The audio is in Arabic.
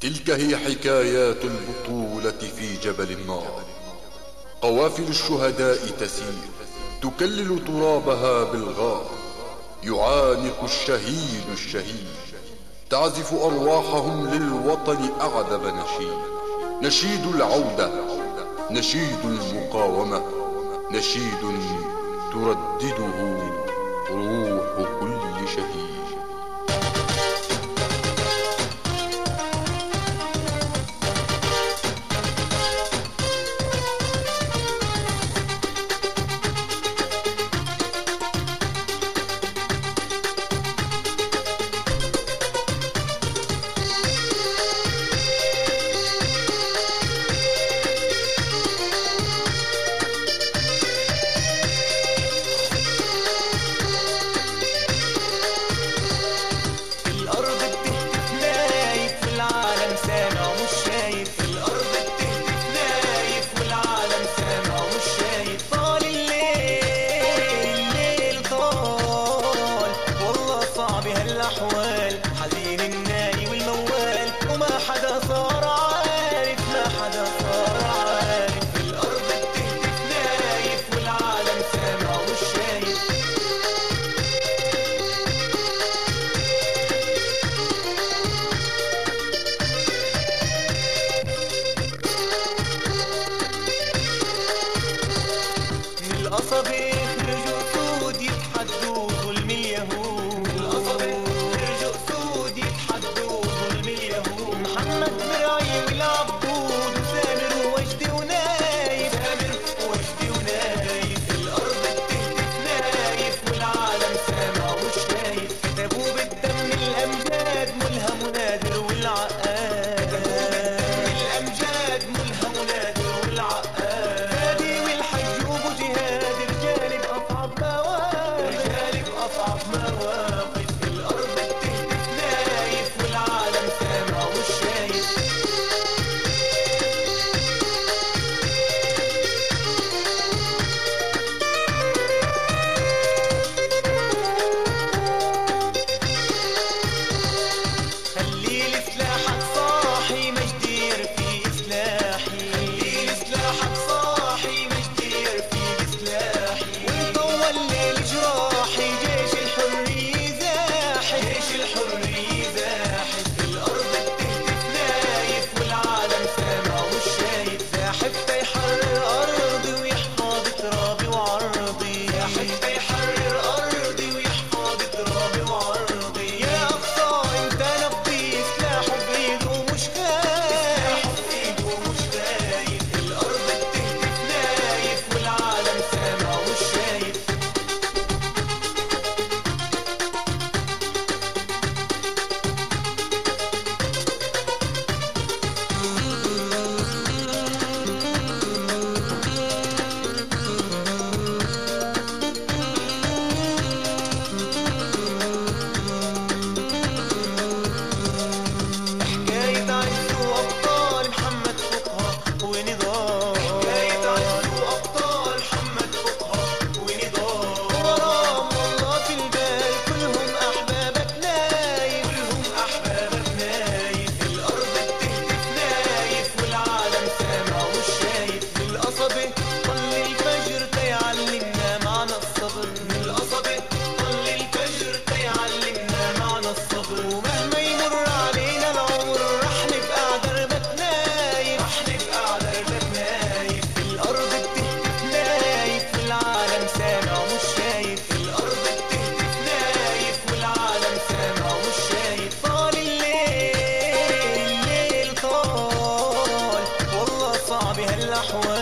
تلك هي حكايات البطولة في جبل النار. قوافل الشهداء تسير تكلل ترابها بالغار. يعانق الشهيد الشهيد تعزف أرواحهم للوطن أعذب نشيد. نشيد العودة نشيد المقاومة نشيد تردده روح كل شهيد. صعب هالأحوال حزين الناي والموال. وما حدا صار عارف ما حدا صار عارف. الأرض بتهتف نايف والعالم سامع ومش شايف من القصب you love. ومهما يمر علينا العمر راح نبقى على دربك نايم راح نبقى على دربك نايم الأرض بتهتف نايف والعالم سامع ومش شايف الأرض بتهتف نايف والعالم سامع ومش شايف طال الليل الليل طال والله صعب هالأحوال.